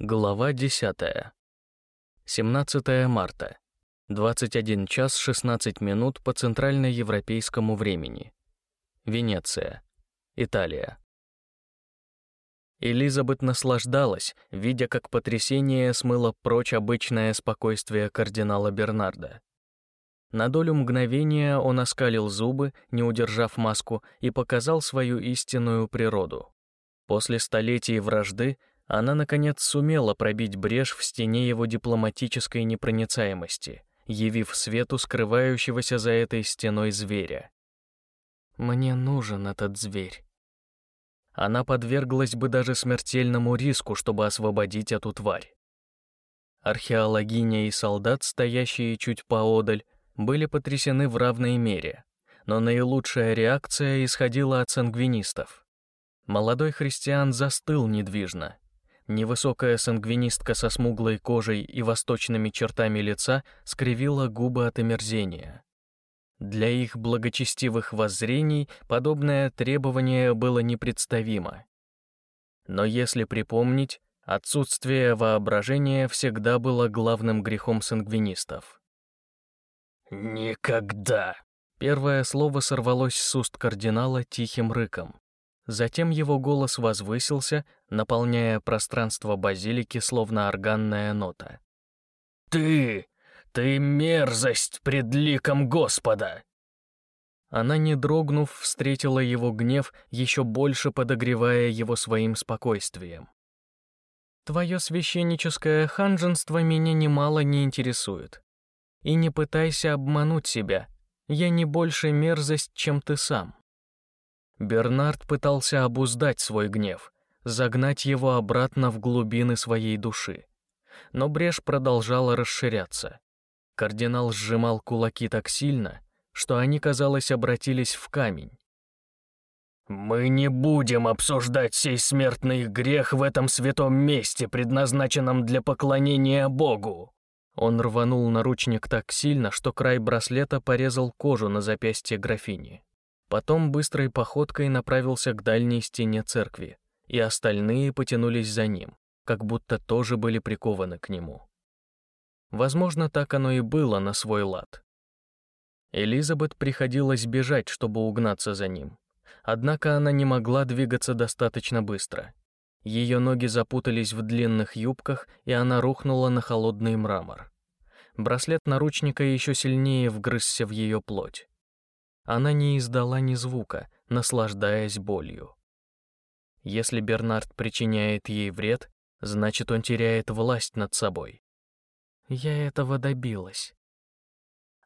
Глава 10. 17 марта. 21 час 16 минут по центральноевропейскому времени. Венеция. Италия. Элизабет наслаждалась, видя, как потрясение смыло прочь обычное спокойствие кардинала Бернарда. На долю мгновения он оскалил зубы, не удержав маску, и показал свою истинную природу. После столетий вражды она, наконец, сумела пробить брешь в стене его дипломатической непроницаемости, явив свету скрывающегося за этой стеной зверя. «Мне нужен этот зверь». Она подверглась бы даже смертельному риску, чтобы освободить эту тварь. Археологиня и солдат, стоящие чуть поодаль, были потрясены в равной мере, но наилучшая реакция исходила от сангвинистов. Молодой христиан застыл недвижно, Невысокая сангвинистка со смуглой кожей и восточными чертами лица скривила губы от омерзения. Для их благочестивых воззрений подобное требование было непредставимо. Но если припомнить, отсутствие воображения всегда было главным грехом сангвинистов. «Никогда!» Первое слово сорвалось с уст кардинала тихим рыком. Затем его голос возвысился, наполняя пространство базилики словно органная нота. «Ты! Ты мерзость пред ликом Господа!» Она, не дрогнув, встретила его гнев, еще больше подогревая его своим спокойствием. «Твое священническое ханженство меня немало не интересует. И не пытайся обмануть себя. Я не больше мерзость, чем ты сам». Бернард пытался обуздать свой гнев, загнать его обратно в глубины своей души. Но брешь продолжала расширяться. Кардинал сжимал кулаки так сильно, что они, казалось, обратились в камень. «Мы не будем обсуждать сей смертный грех в этом святом месте, предназначенном для поклонения Богу!» Он рванул наручник так сильно, что край браслета порезал кожу на запястье графини. Потом быстрой походкой направился к дальней стене церкви, и остальные потянулись за ним, как будто тоже были прикованы к нему. Возможно, так оно и было на свой лад. Элизабет приходилось бежать, чтобы угнаться за ним. Однако она не могла двигаться достаточно быстро. Ее ноги запутались в длинных юбках, и она рухнула на холодный мрамор. Браслет наручника еще сильнее вгрызся в ее плоть. Она не издала ни звука, наслаждаясь болью. Если Бернард причиняет ей вред, значит, он теряет власть над собой. Я этого добилась.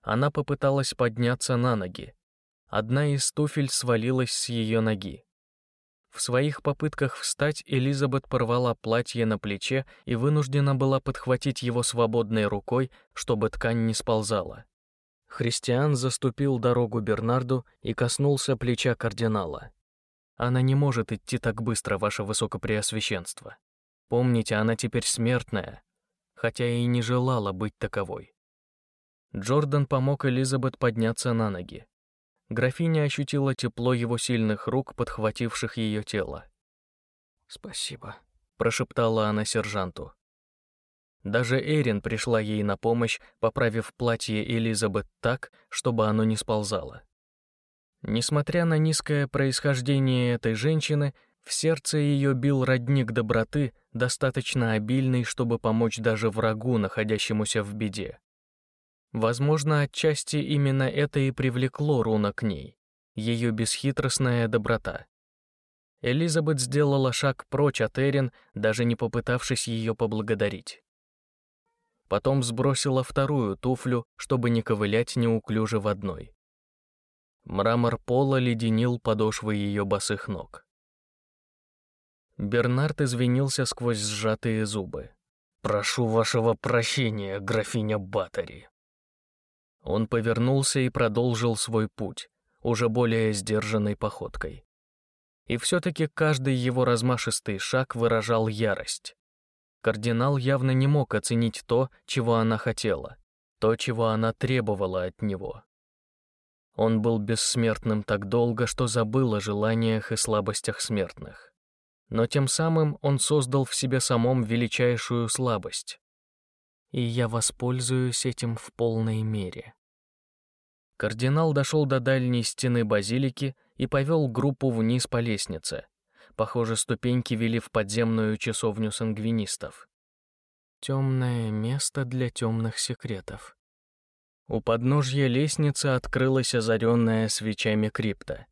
Она попыталась подняться на ноги. Одна из туфель свалилась с ее ноги. В своих попытках встать Элизабет порвала платье на плече и вынуждена была подхватить его свободной рукой, чтобы ткань не сползала. Христиан заступил дорогу Бернарду и коснулся плеча кардинала. «Она не может идти так быстро, ваше высокопреосвященство. Помните, она теперь смертная, хотя и не желала быть таковой». Джордан помог Элизабет подняться на ноги. Графиня ощутила тепло его сильных рук, подхвативших ее тело. «Спасибо», — прошептала она сержанту. Даже Эрин пришла ей на помощь, поправив платье Элизабет так, чтобы оно не сползало. Несмотря на низкое происхождение этой женщины, в сердце ее бил родник доброты, достаточно обильный, чтобы помочь даже врагу, находящемуся в беде. Возможно, отчасти именно это и привлекло Руна к ней, ее бесхитростная доброта. Элизабет сделала шаг прочь от Эрин, даже не попытавшись ее поблагодарить потом сбросила вторую туфлю, чтобы не ковылять неуклюже в одной. Мрамор пола леденил подошвы ее босых ног. Бернард извинился сквозь сжатые зубы. «Прошу вашего прощения, графиня Баттери». Он повернулся и продолжил свой путь, уже более сдержанной походкой. И все-таки каждый его размашистый шаг выражал ярость. Кардинал явно не мог оценить то, чего она хотела, то, чего она требовала от него. Он был бессмертным так долго, что забыл о желаниях и слабостях смертных. но тем самым он создал в себе самом величайшую слабость. И я воспользуюсь этим в полной мере. Кардинал дошел до дальней стены базилики и повел группу вниз по лестнице. Похоже, ступеньки вели в подземную часовню сангвинистов. Темное место для темных секретов. У подножья лестницы открылась озаренная свечами крипта.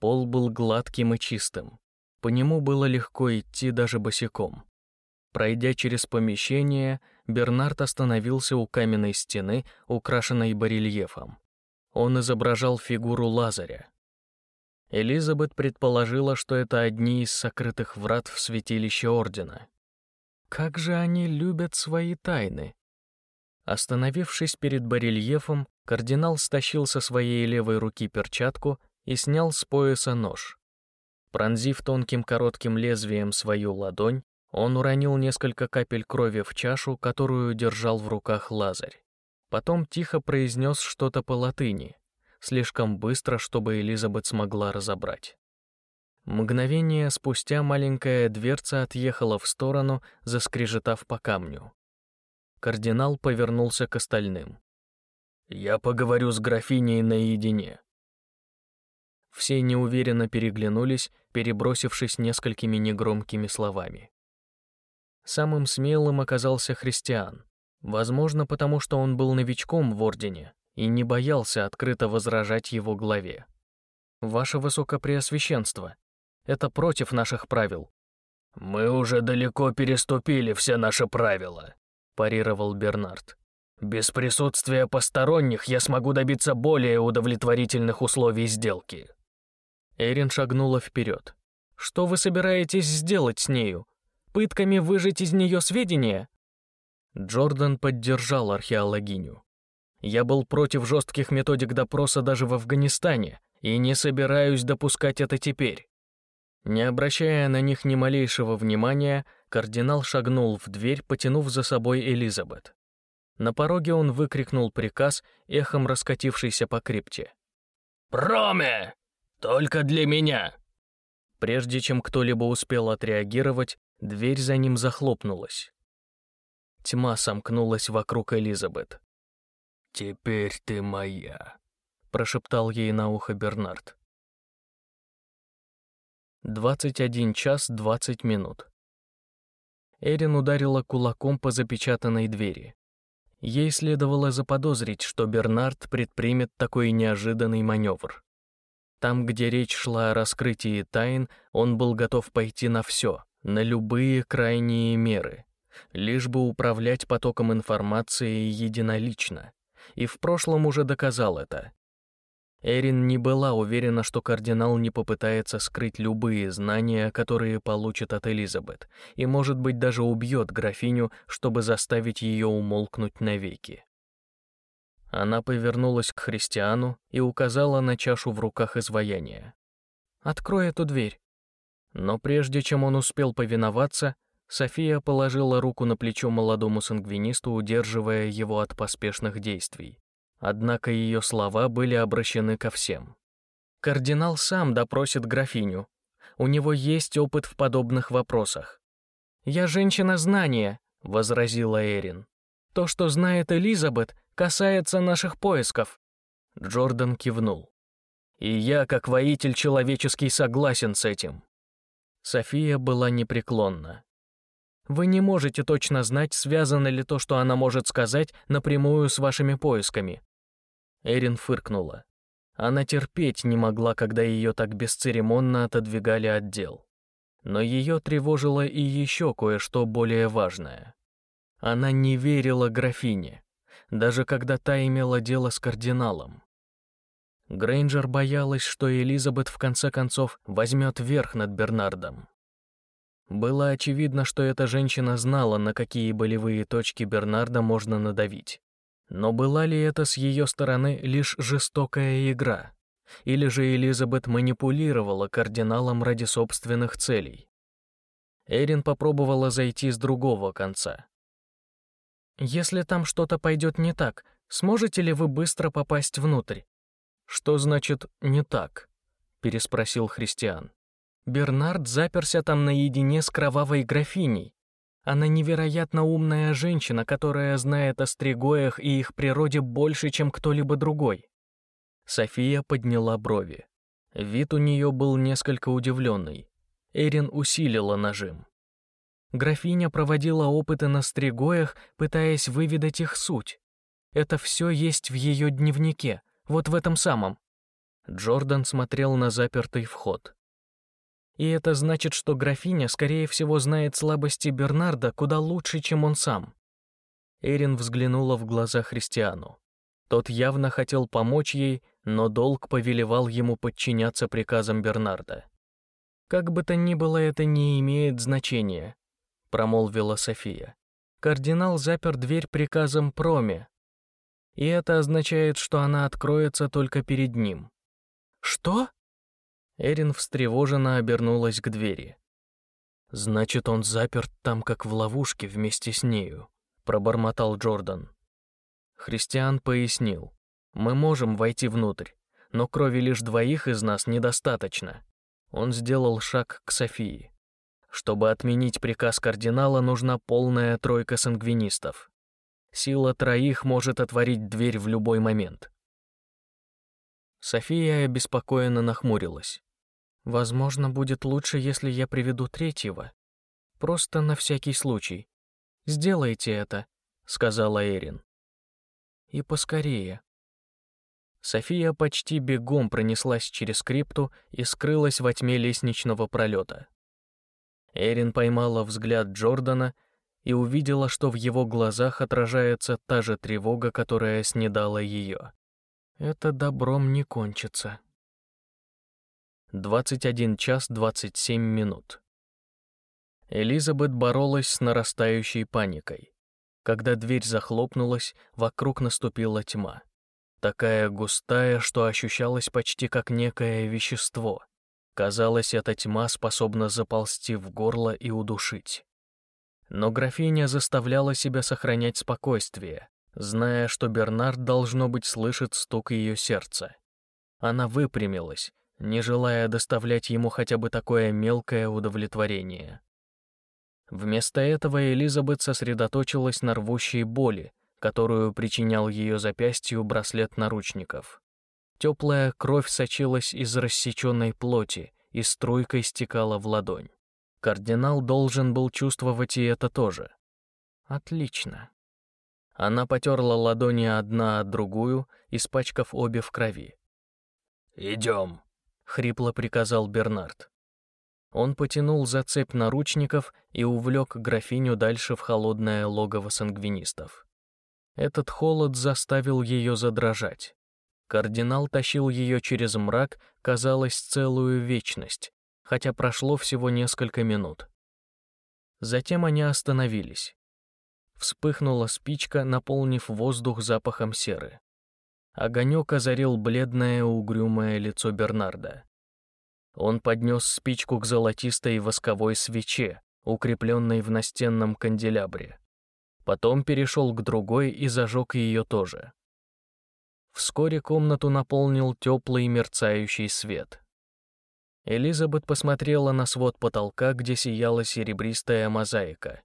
Пол был гладким и чистым. По нему было легко идти даже босиком. Пройдя через помещение, Бернард остановился у каменной стены, украшенной барельефом. Он изображал фигуру Лазаря. Элизабет предположила, что это одни из сокрытых врат в святилище Ордена. Как же они любят свои тайны! Остановившись перед барельефом, кардинал стащил со своей левой руки перчатку и снял с пояса нож. Пронзив тонким коротким лезвием свою ладонь, он уронил несколько капель крови в чашу, которую держал в руках Лазарь. Потом тихо произнес что-то по латыни, слишком быстро, чтобы Элизабет смогла разобрать. Мгновение спустя маленькая дверца отъехала в сторону, заскрежетав по камню. Кардинал повернулся к остальным. «Я поговорю с графиней наедине», все неуверенно переглянулись, перебросившись несколькими негромкими словами. Самым смелым оказался христиан, возможно, потому что он был новичком в Ордене и не боялся открыто возражать его главе. «Ваше Высокопреосвященство, это против наших правил». «Мы уже далеко переступили все наши правила», — парировал Бернард. «Без присутствия посторонних я смогу добиться более удовлетворительных условий сделки». Эрин шагнула вперед. «Что вы собираетесь сделать с нею? Пытками выжать из нее сведения?» Джордан поддержал археологиню. «Я был против жестких методик допроса даже в Афганистане и не собираюсь допускать это теперь». Не обращая на них ни малейшего внимания, кардинал шагнул в дверь, потянув за собой Элизабет. На пороге он выкрикнул приказ, эхом раскатившийся по крипте. «Проме! Только для меня!» Прежде чем кто-либо успел отреагировать, дверь за ним захлопнулась. Тьма сомкнулась вокруг Элизабет. «Теперь ты моя», — прошептал ей на ухо Бернард. 21 час 20 минут. Эрин ударила кулаком по запечатанной двери. Ей следовало заподозрить, что Бернард предпримет такой неожиданный маневр. Там, где речь шла о раскрытии тайн, он был готов пойти на все, на любые крайние меры, лишь бы управлять потоком информации единолично. И в прошлом уже доказал это. Эрин не была уверена, что кардинал не попытается скрыть любые знания, которые получит от Элизабет, и, может быть, даже убьет графиню, чтобы заставить ее умолкнуть навеки. Она повернулась к христиану и указала на чашу в руках изваяния. «Открой эту дверь». Но прежде чем он успел повиноваться, София положила руку на плечо молодому сангвинисту, удерживая его от поспешных действий. Однако ее слова были обращены ко всем. «Кардинал сам допросит графиню. У него есть опыт в подобных вопросах». «Я женщина знания», — возразила Эрин. «То, что знает Элизабет, касается наших поисков». Джордан кивнул. «И я, как воитель человеческий, согласен с этим». София была непреклонна. «Вы не можете точно знать, связано ли то, что она может сказать, напрямую с вашими поисками». Эрин фыркнула. Она терпеть не могла, когда ее так бесцеремонно отодвигали от дел. Но ее тревожило и еще кое-что более важное. Она не верила графине даже когда та имела дело с кардиналом. Грейнджер боялась, что Элизабет в конце концов возьмет верх над Бернардом. Было очевидно, что эта женщина знала, на какие болевые точки Бернарда можно надавить. Но была ли это с ее стороны лишь жестокая игра? Или же Элизабет манипулировала кардиналом ради собственных целей? Эрин попробовала зайти с другого конца. Если там что-то пойдет не так, сможете ли вы быстро попасть внутрь? Что значит «не так»? переспросил Христиан. Бернард заперся там наедине с кровавой графиней. Она невероятно умная женщина, которая знает о стригоях и их природе больше, чем кто-либо другой. София подняла брови. Вид у нее был несколько удивленный. Эрин усилила нажим. Графиня проводила опыты на стригоях, пытаясь выведать их суть. Это все есть в ее дневнике, вот в этом самом. Джордан смотрел на запертый вход. И это значит, что графиня, скорее всего, знает слабости Бернарда куда лучше, чем он сам. Эрин взглянула в глаза Христиану. Тот явно хотел помочь ей, но долг повелевал ему подчиняться приказам Бернарда. «Как бы то ни было, это не имеет значения», — промолвила София. «Кардинал запер дверь приказом Проме, и это означает, что она откроется только перед ним». «Что?» Эрин встревоженно обернулась к двери. «Значит, он заперт там, как в ловушке вместе с нею», — пробормотал Джордан. Христиан пояснил. «Мы можем войти внутрь, но крови лишь двоих из нас недостаточно». Он сделал шаг к Софии. Чтобы отменить приказ кардинала, нужна полная тройка сангвинистов. Сила троих может отворить дверь в любой момент. София обеспокоенно нахмурилась. «Возможно, будет лучше, если я приведу третьего. Просто на всякий случай. Сделайте это», — сказала Эрин. «И поскорее». София почти бегом пронеслась через крипту и скрылась во тьме лестничного пролета. Эрин поймала взгляд Джордана и увидела, что в его глазах отражается та же тревога, которая снедала ее. Это добром не кончится. 21 час 27 минут. Элизабет боролась с нарастающей паникой. Когда дверь захлопнулась, вокруг наступила тьма. Такая густая, что ощущалась почти как некое вещество. Казалось, эта тьма способна заползти в горло и удушить. Но графиня заставляла себя сохранять спокойствие, зная, что Бернард, должно быть, слышит стук ее сердца. Она выпрямилась, не желая доставлять ему хотя бы такое мелкое удовлетворение. Вместо этого Элизабет сосредоточилась на рвущей боли, которую причинял ее запястью браслет наручников. Теплая кровь сочилась из рассеченной плоти и струйкой стекала в ладонь. Кардинал должен был чувствовать и это тоже. Отлично. Она потерла ладони одна от другую, испачкав обе в крови. «Идем», — хрипло приказал Бернард. Он потянул за цепь наручников и увлек графиню дальше в холодное логово сангвинистов. Этот холод заставил ее задрожать. Кардинал тащил ее через мрак, казалось, целую вечность, хотя прошло всего несколько минут. Затем они остановились. Вспыхнула спичка, наполнив воздух запахом серы. Огонек озарил бледное угрюмое лицо Бернарда. Он поднес спичку к золотистой восковой свече, укрепленной в настенном канделябре. Потом перешел к другой и зажег ее тоже. Вскоре комнату наполнил теплый мерцающий свет. Элизабет посмотрела на свод потолка, где сияла серебристая мозаика.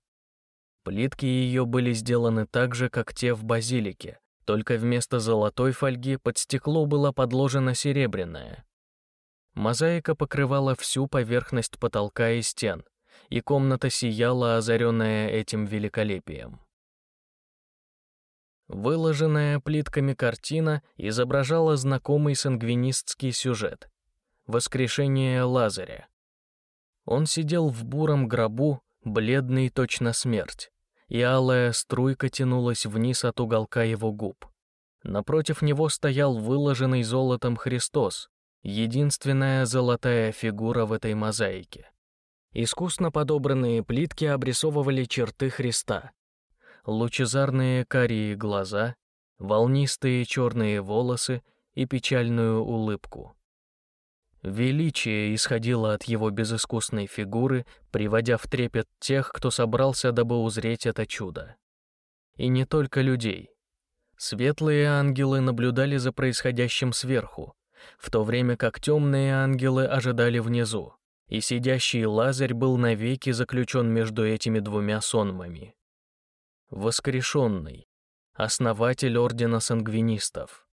Плитки ее были сделаны так же, как те в базилике, только вместо золотой фольги под стекло была подложена серебряная. Мозаика покрывала всю поверхность потолка и стен, и комната сияла, озаренная этим великолепием. Выложенная плитками картина изображала знакомый сангвинистский сюжет — воскрешение Лазаря. Он сидел в буром гробу, бледный точно смерть, и алая струйка тянулась вниз от уголка его губ. Напротив него стоял выложенный золотом Христос, единственная золотая фигура в этой мозаике. Искусно подобранные плитки обрисовывали черты Христа. Лучезарные карие глаза, волнистые черные волосы и печальную улыбку. Величие исходило от его безыскусной фигуры, приводя в трепет тех, кто собрался, дабы узреть это чудо. И не только людей. Светлые ангелы наблюдали за происходящим сверху, в то время как темные ангелы ожидали внизу, и сидящий Лазарь был навеки заключен между этими двумя сонмами. Воскрешенный, основатель Ордена Сангвинистов.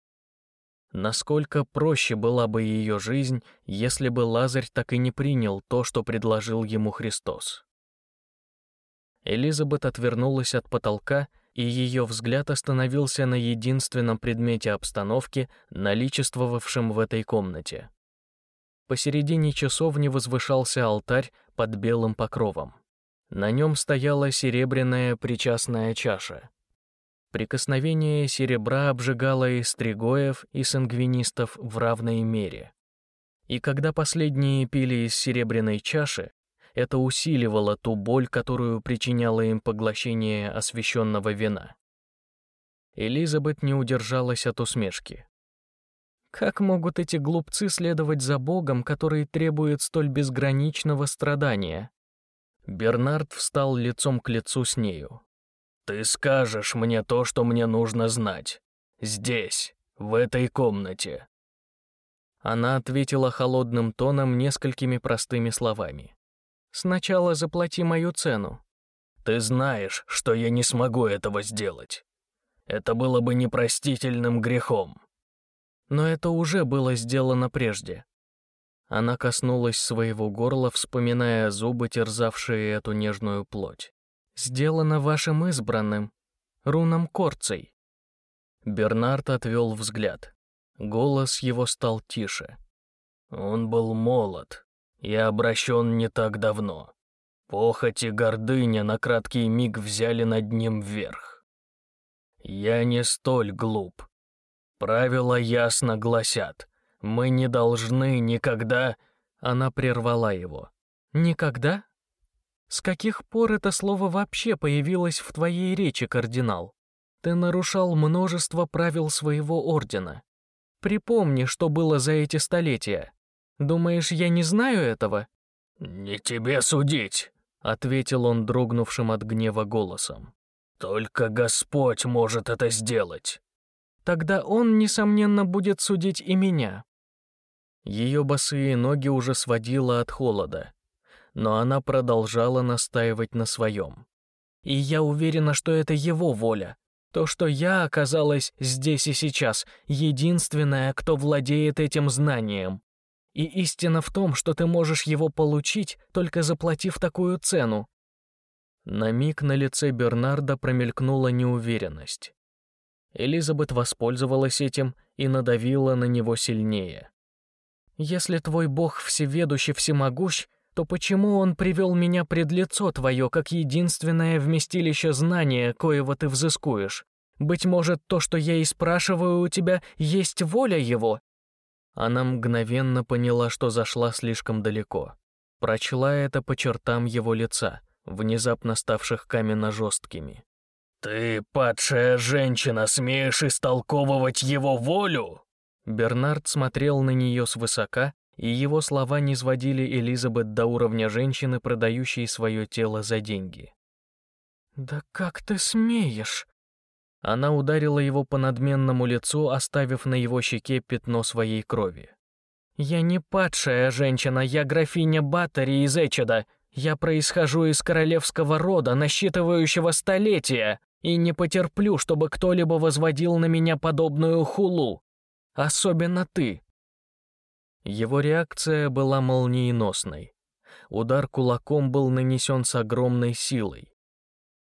Насколько проще была бы ее жизнь, если бы Лазарь так и не принял то, что предложил ему Христос. Элизабет отвернулась от потолка, и ее взгляд остановился на единственном предмете обстановки, наличествовавшем в этой комнате. Посередине часовни возвышался алтарь под белым покровом. На нем стояла серебряная причастная чаша. Прикосновение серебра обжигало и стригоев, и сангвинистов в равной мере. И когда последние пили из серебряной чаши, это усиливало ту боль, которую причиняло им поглощение освященного вина. Элизабет не удержалась от усмешки. Как могут эти глупцы следовать за Богом, который требует столь безграничного страдания? Бернард встал лицом к лицу с нею. «Ты скажешь мне то, что мне нужно знать. Здесь, в этой комнате». Она ответила холодным тоном несколькими простыми словами. Сначала заплати мою цену. Ты знаешь, что я не смогу этого сделать. Это было бы непростительным грехом. Но это уже было сделано прежде. Она коснулась своего горла, вспоминая зубы, терзавшие эту нежную плоть. «Сделано вашим избранным, руном Корцей». Бернард отвел взгляд. Голос его стал тише. Он был молод, я обращен не так давно. Похоть и гордыня на краткий миг взяли над ним вверх. Я не столь глуп. Правила ясно гласят, мы не должны никогда... Она прервала его. Никогда? С каких пор это слово вообще появилось в твоей речи, кардинал? Ты нарушал множество правил своего ордена. Припомни, что было за эти столетия. Думаешь, я не знаю этого?» «Не тебе судить», — ответил он дрогнувшим от гнева голосом. «Только Господь может это сделать». «Тогда Он, несомненно, будет судить и меня». Ее босые ноги уже сводило от холода, но она продолжала настаивать на своем. «И я уверена, что это Его воля. То, что я оказалась здесь и сейчас, единственная, кто владеет этим знанием. И истина в том, что ты можешь его получить, только заплатив такую цену. На миг на лице Бернарда промелькнула неуверенность. Элизабет воспользовалась этим и надавила на него сильнее. «Если твой бог всеведущий всемогущ, то почему он привел меня пред лицо твое, как единственное вместилище знания, коего ты взыскуешь? Быть может, то, что я и спрашиваю у тебя, есть воля его, она мгновенно поняла, что зашла слишком далеко. Прочла это по чертам его лица, внезапно ставших каменно-жесткими. «Ты, падшая женщина, смеешь истолковывать его волю?» Бернард смотрел на нее свысока, и его слова не сводили Элизабет до уровня женщины, продающей свое тело за деньги. «Да как ты смеешь?» Она ударила его по надменному лицу, оставив на его щеке пятно своей крови. «Я не падшая женщина, я графиня Баттери из Эчеда. Я происхожу из королевского рода, насчитывающего столетия, и не потерплю, чтобы кто-либо возводил на меня подобную хулу. Особенно ты». Его реакция была молниеносной. Удар кулаком был нанесен с огромной силой.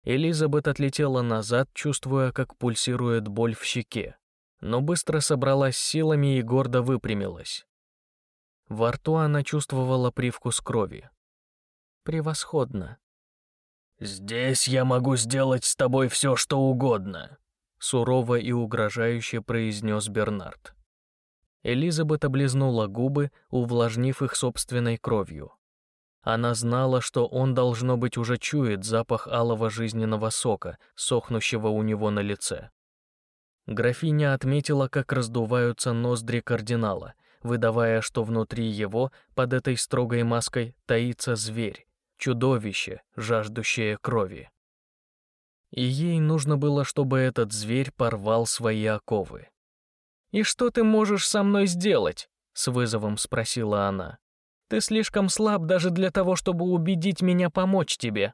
Элизабет отлетела назад, чувствуя, как пульсирует боль в щеке, но быстро собралась силами и гордо выпрямилась. Во рту она чувствовала привкус крови. «Превосходно». «Здесь я могу сделать с тобой все, что угодно», — сурово и угрожающе произнес Бернард. Элизабет облизнула губы, увлажнив их собственной кровью. Она знала, что он, должно быть, уже чует запах алого жизненного сока, сохнущего у него на лице. Графиня отметила, как раздуваются ноздри кардинала, выдавая, что внутри его, под этой строгой маской, таится зверь, чудовище, жаждущее крови. И ей нужно было, чтобы этот зверь порвал свои оковы. «И что ты можешь со мной сделать?» — с вызовом спросила она. Ты слишком слаб даже для того, чтобы убедить меня помочь тебе».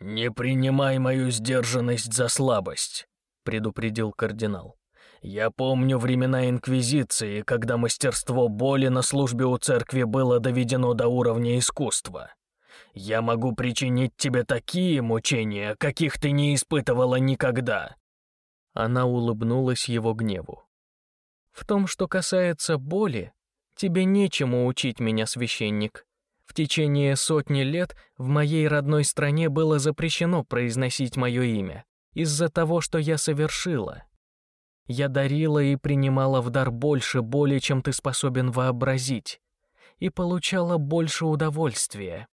«Не принимай мою сдержанность за слабость», — предупредил кардинал. «Я помню времена Инквизиции, когда мастерство боли на службе у церкви было доведено до уровня искусства. Я могу причинить тебе такие мучения, каких ты не испытывала никогда». Она улыбнулась его гневу. «В том, что касается боли, Тебе нечему учить меня, священник. В течение сотни лет в моей родной стране было запрещено произносить мое имя из-за того, что я совершила. Я дарила и принимала в дар больше боли, чем ты способен вообразить, и получала больше удовольствия.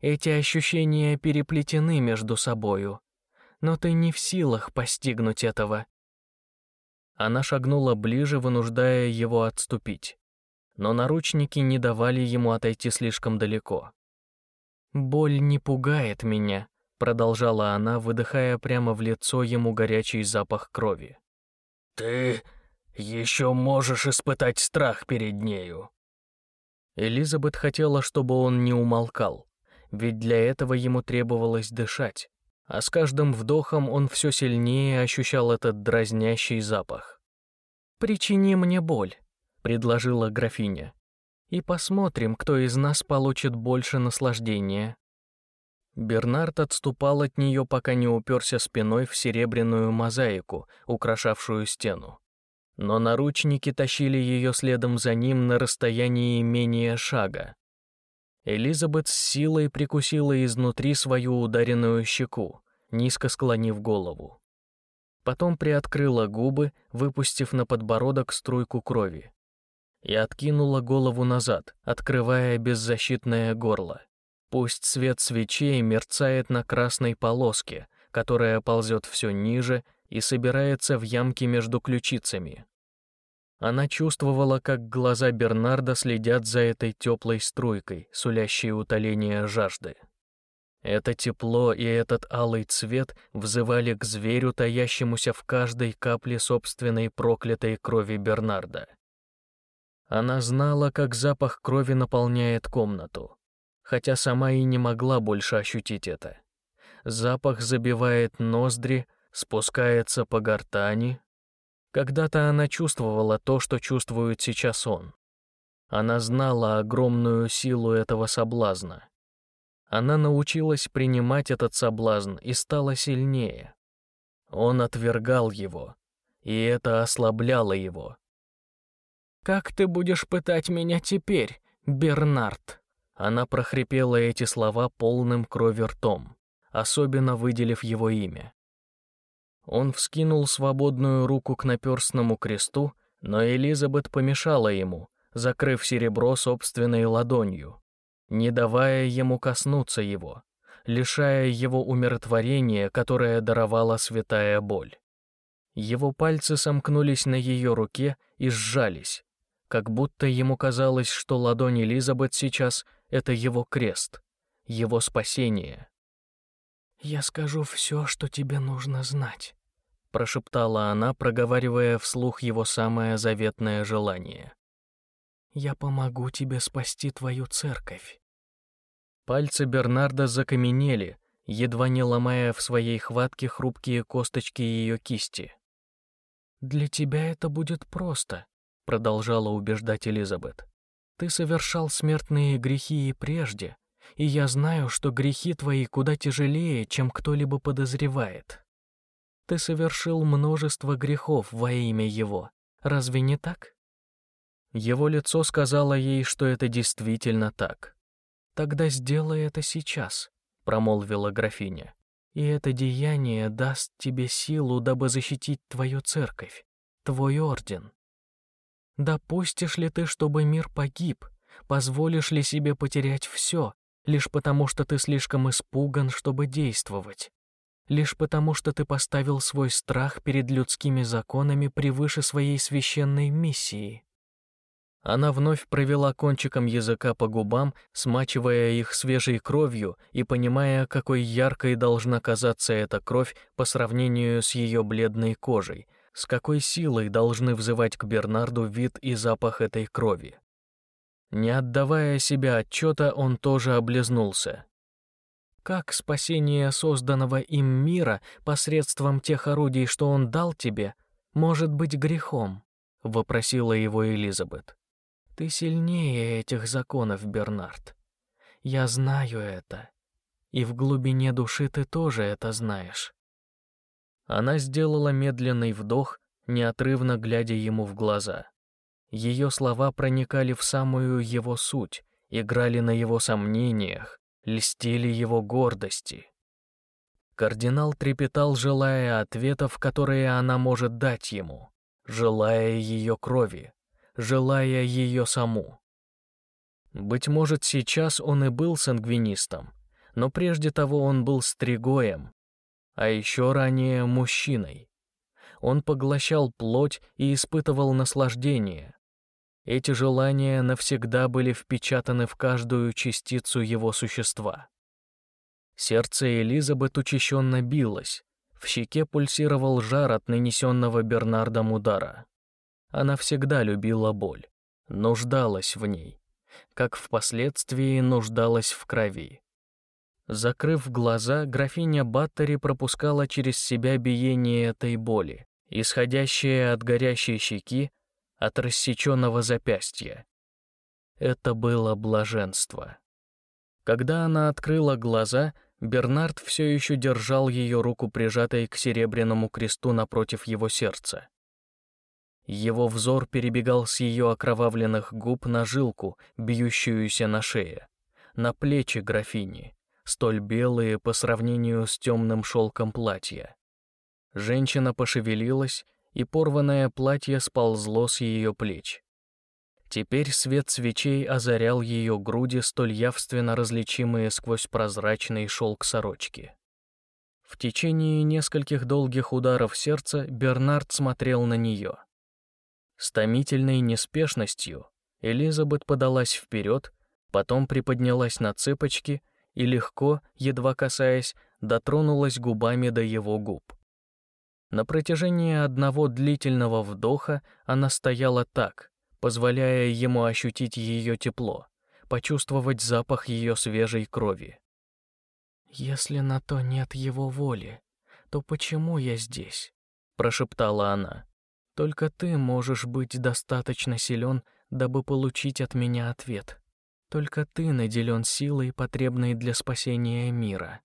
Эти ощущения переплетены между собою, но ты не в силах постигнуть этого. Она шагнула ближе, вынуждая его отступить но наручники не давали ему отойти слишком далеко. «Боль не пугает меня», — продолжала она, выдыхая прямо в лицо ему горячий запах крови. «Ты еще можешь испытать страх перед нею». Элизабет хотела, чтобы он не умолкал, ведь для этого ему требовалось дышать, а с каждым вдохом он все сильнее ощущал этот дразнящий запах. «Причини мне боль», — предложила графиня. «И посмотрим, кто из нас получит больше наслаждения». Бернард отступал от нее, пока не уперся спиной в серебряную мозаику, украшавшую стену. Но наручники тащили ее следом за ним на расстоянии менее шага. Элизабет с силой прикусила изнутри свою ударенную щеку, низко склонив голову. Потом приоткрыла губы, выпустив на подбородок струйку крови и откинула голову назад, открывая беззащитное горло. Пусть свет свечей мерцает на красной полоске, которая ползет все ниже и собирается в ямке между ключицами. Она чувствовала, как глаза Бернарда следят за этой теплой струйкой, сулящей утоление жажды. Это тепло и этот алый цвет взывали к зверю, таящемуся в каждой капле собственной проклятой крови Бернарда. Она знала, как запах крови наполняет комнату, хотя сама и не могла больше ощутить это. Запах забивает ноздри, спускается по гортани. Когда-то она чувствовала то, что чувствует сейчас он. Она знала огромную силу этого соблазна. Она научилась принимать этот соблазн и стала сильнее. Он отвергал его, и это ослабляло его, «Как ты будешь пытать меня теперь, Бернард?» Она прохрипела эти слова полным крови ртом, особенно выделив его имя. Он вскинул свободную руку к наперстному кресту, но Элизабет помешала ему, закрыв серебро собственной ладонью, не давая ему коснуться его, лишая его умиротворения, которое даровала святая боль. Его пальцы сомкнулись на ее руке и сжались, как будто ему казалось, что ладонь Элизабет сейчас — это его крест, его спасение. «Я скажу все, что тебе нужно знать», — прошептала она, проговаривая вслух его самое заветное желание. «Я помогу тебе спасти твою церковь». Пальцы Бернарда закаменели, едва не ломая в своей хватке хрупкие косточки ее кисти. «Для тебя это будет просто», продолжала убеждать Элизабет. Ты совершал смертные грехи и прежде, и я знаю, что грехи твои куда тяжелее, чем кто-либо подозревает. Ты совершил множество грехов во имя его. Разве не так? Его лицо сказало ей, что это действительно так. Тогда сделай это сейчас, промолвила графиня. И это деяние даст тебе силу, дабы защитить твою церковь, твой орден. Допустишь ли ты, чтобы мир погиб? Позволишь ли себе потерять все, лишь потому что ты слишком испуган, чтобы действовать? Лишь потому что ты поставил свой страх перед людскими законами превыше своей священной миссии? Она вновь провела кончиком языка по губам, смачивая их свежей кровью и понимая, какой яркой должна казаться эта кровь по сравнению с ее бледной кожей — с какой силой должны взывать к Бернарду вид и запах этой крови. Не отдавая себе отчета, он тоже облизнулся. Как спасение созданного им мира посредством тех орудий, что он дал тебе, может быть грехом? вопросила его Элизабет. Ты сильнее этих законов, Бернард. Я знаю это. И в глубине души ты тоже это знаешь. Она сделала медленный вдох, неотрывно глядя ему в глаза. Ее слова проникали в самую его суть, играли на его сомнениях, льстили его гордости. Кардинал трепетал, желая ответов, которые она может дать ему, желая ее крови, желая ее саму. Быть может, сейчас он и был сангвинистом, но прежде того он был стригоем, а еще ранее мужчиной. Он поглощал плоть и испытывал наслаждение. Эти желания навсегда были впечатаны в каждую частицу его существа. Сердце Элизабет учащенно билось, в щеке пульсировал жар от нанесенного Бернардом удара. Она всегда любила боль, нуждалась в ней, как впоследствии нуждалась в крови. Закрыв глаза, графиня Баттери пропускала через себя биение этой боли, исходящее от горящей щеки, от рассеченного запястья. Это было блаженство. Когда она открыла глаза, Бернард все еще держал ее руку прижатой к серебряному кресту напротив его сердца. Его взор перебегал с ее окровавленных губ на жилку, бьющуюся на шее, на плечи графини, столь белые по сравнению с темным шелком платья. Женщина пошевелилась, и порванное платье сползло с ее плеч. Теперь свет свечей озарял ее груди, столь явственно различимые сквозь прозрачный шелк сорочки. В течение нескольких долгих ударов сердца Бернард смотрел на нее. С томительной неспешностью Элизабет подалась вперед, потом приподнялась на цыпочки и легко, едва касаясь, дотронулась губами до его губ. На протяжении одного длительного вдоха она стояла так, позволяя ему ощутить ее тепло, почувствовать запах ее свежей крови. «Если на то нет его воли, то почему я здесь?» — прошептала она. «Только ты можешь быть достаточно силен, дабы получить от меня ответ. Только ты наделен силой, потребной для спасения мира».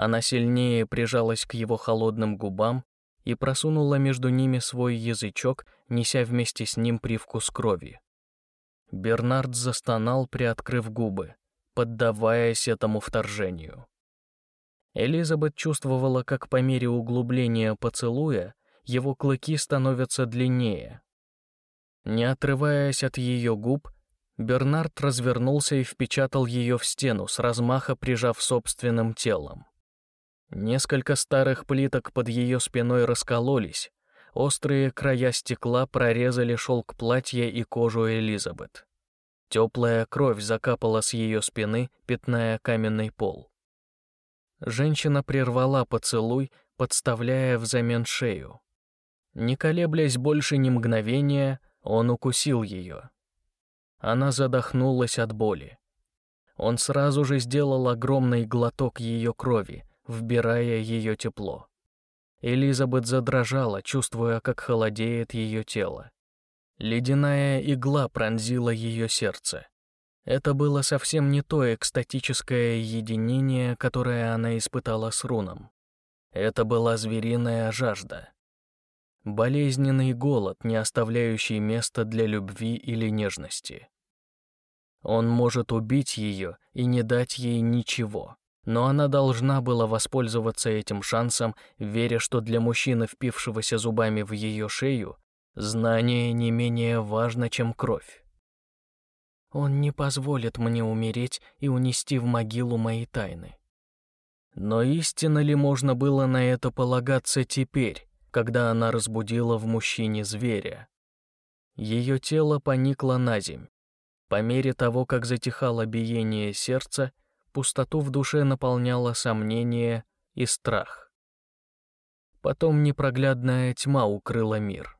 Она сильнее прижалась к его холодным губам и просунула между ними свой язычок, неся вместе с ним привкус крови. Бернард застонал, приоткрыв губы, поддаваясь этому вторжению. Элизабет чувствовала, как по мере углубления поцелуя его клыки становятся длиннее. Не отрываясь от ее губ, Бернард развернулся и впечатал ее в стену, с размаха прижав собственным телом. Несколько старых плиток под ее спиной раскололись, острые края стекла прорезали шелк платья и кожу Элизабет. Теплая кровь закапала с ее спины, пятная каменный пол. Женщина прервала поцелуй, подставляя взамен шею. Не колеблясь больше ни мгновения, он укусил ее. Она задохнулась от боли. Он сразу же сделал огромный глоток ее крови, вбирая ее тепло. Элизабет задрожала, чувствуя, как холодеет ее тело. Ледяная игла пронзила ее сердце. Это было совсем не то экстатическое единение, которое она испытала с руном. Это была звериная жажда. Болезненный голод, не оставляющий места для любви или нежности. Он может убить ее и не дать ей ничего но она должна была воспользоваться этим шансом, веря, что для мужчины, впившегося зубами в ее шею, знание не менее важно, чем кровь. Он не позволит мне умереть и унести в могилу мои тайны. Но истинно ли можно было на это полагаться теперь, когда она разбудила в мужчине зверя? Ее тело поникло на земь. По мере того, как затихало биение сердца, пустоту в душе наполняло сомнение и страх. Потом непроглядная тьма укрыла мир.